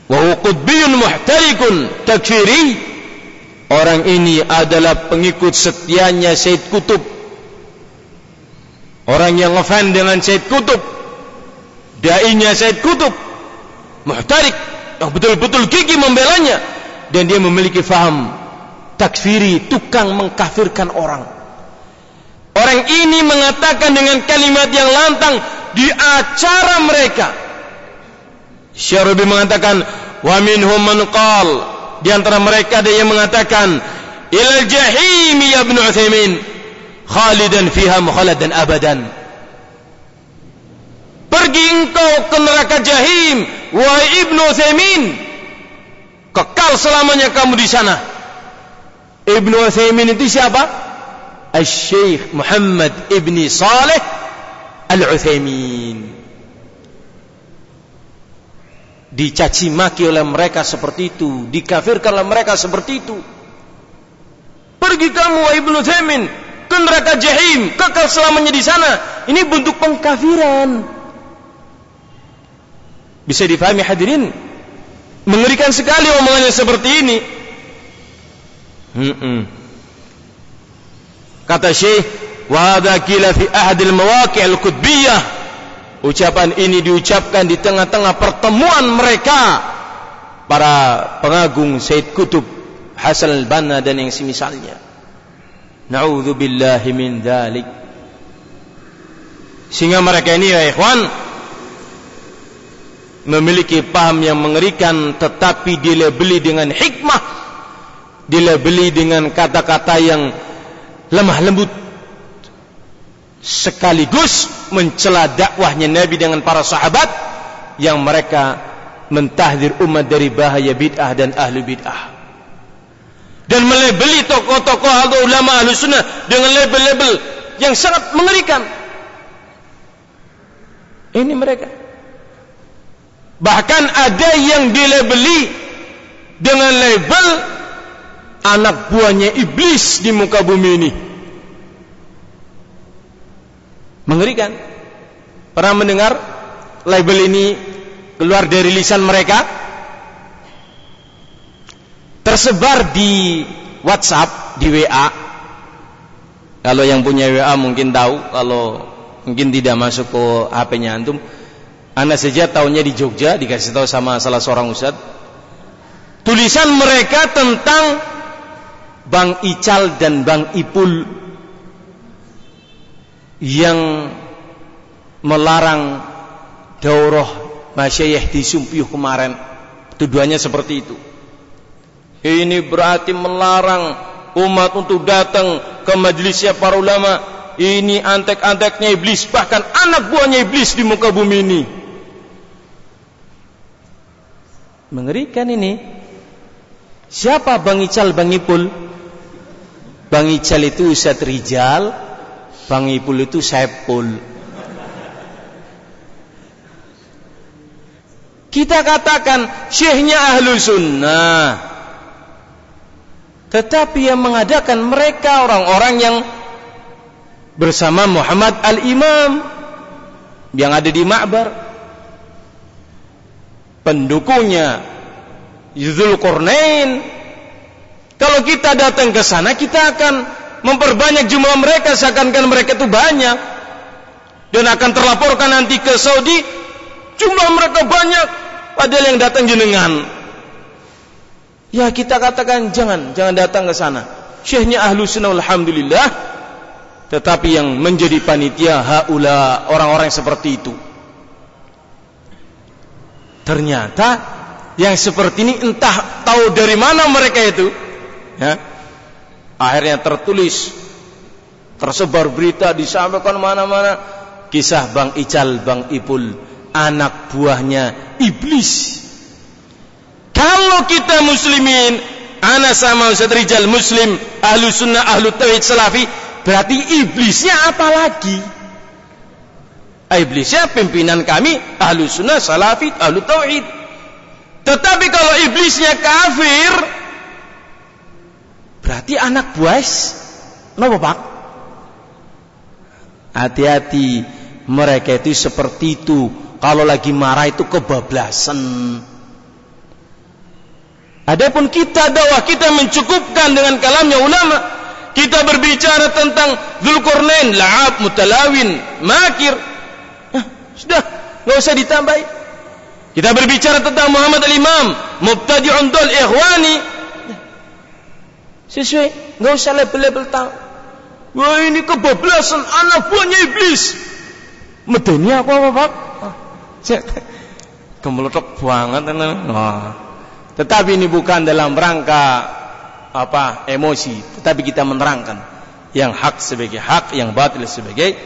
wa huwa muhtarikun takfiri orang ini adalah pengikut setianya Sayyid Kutub. Orang yang ngefan dengan Sayyid Kutub dainya Said Kutub muhtarik yang betul-betul gigi membelanya dan dia memiliki faham takfiri tukang mengkafirkan orang orang ini mengatakan dengan kalimat yang lantang di acara mereka. Syarabi mengatakan wa minhum man qal. Di antara mereka ada yang mengatakan ilal jahim ya ibn Utsaimin khalidan fiha mukhaladan abadan. Pergi engkau ke neraka jahim wahai ibnu Uthaymin kekal selamanya kamu di sana. Ibnu Uthaymin itu siapa al-syeikh Muhammad ibni Saleh al-Uthaymin dicaci maki oleh mereka seperti itu dikafirkan oleh mereka seperti itu pergi kamu ibnu Uthaymin ke neraka jahim kekal selamanya di sana ini bentuk pengkafiran bisa difahami hadirin? Mengerikan sekali omongannya seperti ini. Hmm-mm. Kata Syekh, "Wa hadza kila fi ahadil mawaqi' al-qutbiyah." Ucapan ini diucapkan di tengah-tengah pertemuan mereka para pengagung Said Kutub, Hasan al-Banna dan yang semisalnya. Na'udzubillahi min dzalik. Sehingga mereka ini ya ikhwan, memiliki paham yang mengerikan tetapi dilebeli dengan hikmah dilebeli dengan kata-kata yang lemah lembut. Sekaligus mencela dakwahnya Nabi dengan para sahabat yang mereka mentahdir umat dari bahaya bid'ah dan ahli bid'ah. Dan melebeli tokoh-tokoh atau ulama ahli sunnah dengan label-label yang sangat mengerikan. Ini mereka. Bahkan ada yang dilebeli dengan label anak buahnya iblis di muka bumi ini. Mengerikan. Pernah mendengar label ini keluar dari lisan mereka? Tersebar di WhatsApp, di WA. Kalau yang punya WA mungkin tahu, kalau mungkin tidak masuk ke HP-nya antum, Anda saja tahunnya di Jogja dikasih tahu sama salah seorang ustad. Tulisan mereka tentang Bang Ical dan Bang Ipul yang melarang daurah masyayikh di Sumpiyuh kemarin. Tuduhannya seperti itu. Ini berarti melarang umat untuk datang ke majelisnya para ulama. Ini antek-anteknya iblis, bahkan anak buahnya iblis di muka bumi ini. Mengerikan ini. Siapa Bang Ical, Bang Ipul? Bang Ical itu Ustaz Rijal, Bang Ipul itu Saipul. Kita katakan syekhnya ahlu sunnah. Tetapi yang mengadakan mereka orang-orang yang bersama Muhammad al-Imam yang ada di Ma'bar pendukungnya Yuzul Qurnain Kalau kita datang ke sana, kita akan memperbanyak jumlah mereka seakan-akan mereka itu banyak. Dan akan terlaporkan nanti ke Saudi, jumlah mereka banyak, padahal yang datang jenengan. Ya kita katakan jangan, jangan datang ke sana. Syekhnya ahlu sunnah alhamdulillah. Tetapi yang menjadi panitia haula orang-orang seperti itu. Ternyata yang seperti ini entah tahu dari mana mereka itu. Ya. Akhirnya tertulis tersebar berita disampaikan mana-mana kisah Bang Ical Bang Ipul anak buahnya iblis kalau kita muslimin, ana sama Ustaz Rijal muslim, ahlu sunnah, ahlu tauhid salafi, berarti iblisnya apa lagi? Iblisnya pimpinan kami, ahlu sunnah, salafi, ahlu tauhid. Tetapi kalau iblisnya kafir, berarti anak buas, kenapa pak? Hati-hati, mereka itu seperti itu. Kalau lagi marah itu kebablasan. Adapun kita dakwah kita mencukupkan dengan kalamnya ulama. Kita berbicara tentang Zulkarnain, la'ab, mutalawin, makir. Nah, sudah, enggak usah ditambah. Kita berbicara tentang Muhammad al-Imam, mubtadi'un dul ikhwani. Sesuai, enggak usah label-label tahu. Wah ini kebablasan anak buahnya iblis. Medeni apa apa pak? Kemelotok banget. Nah. Tetapi ini bukan dalam rangka apa emosi, tetapi kita menerangkan yang hak sebagai hak, yang batil sebagai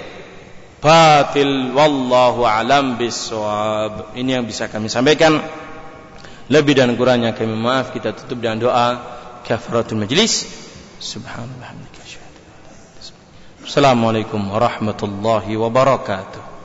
batil. Wallahu alam bisawab. Ini yang bisa kami sampaikan. Lebih dan kurangnya kami maaf. Kita tutup dengan doa kafaratul majlis. Subhanallah. Assalamualaikum warahmatullahi wabarakatuh.